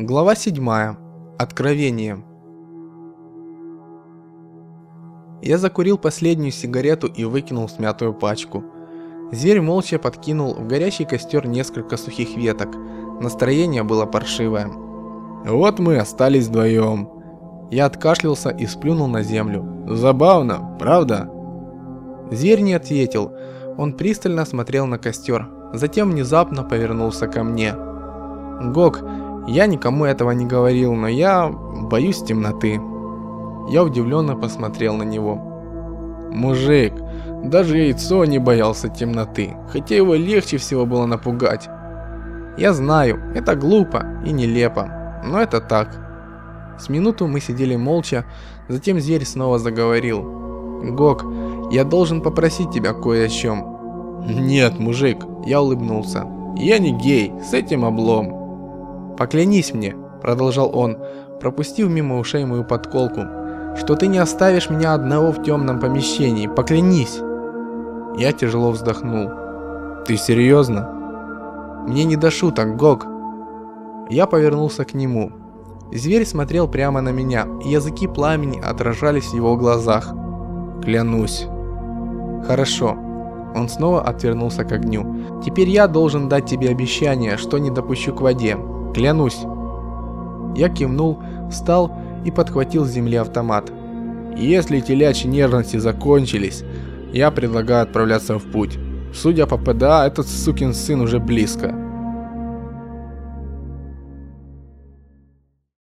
Глава 7. Откровение. Я закурил последнюю сигарету и выкинул смятую пачку. Зверь молча подкинул в горящий костер несколько сухих веток. Настроение было паршивое. Вот мы остались вдвоем. Я откашлялся и сплюнул на землю. Забавно, правда? Зверь не ответил. Он пристально смотрел на костер. Затем внезапно повернулся ко мне. Гок, я никому этого не говорил, но я боюсь темноты. Я удивленно посмотрел на него. Мужик, даже яйцо не боялся темноты, хотя его легче всего было напугать. Я знаю, это глупо и нелепо, но это так. С минуту мы сидели молча, затем зверь снова заговорил. Гок, я должен попросить тебя кое о чем. Нет, мужик, я улыбнулся. Я не гей, с этим облом. «Поклянись мне», — продолжал он, пропустив мимо ушей мою подколку, «что ты не оставишь меня одного в темном помещении. Поклянись!» Я тяжело вздохнул. «Ты серьезно?» «Мне не до шуток, Гог!» Я повернулся к нему. Зверь смотрел прямо на меня, и языки пламени отражались в его глазах. «Клянусь!» «Хорошо». Он снова отвернулся к огню. «Теперь я должен дать тебе обещание, что не допущу к воде. Клянусь. Я кивнул, встал и подхватил с земли автомат. Если телячьи нервности закончились, я предлагаю отправляться в путь. Судя по ПДА, этот сукин сын уже близко.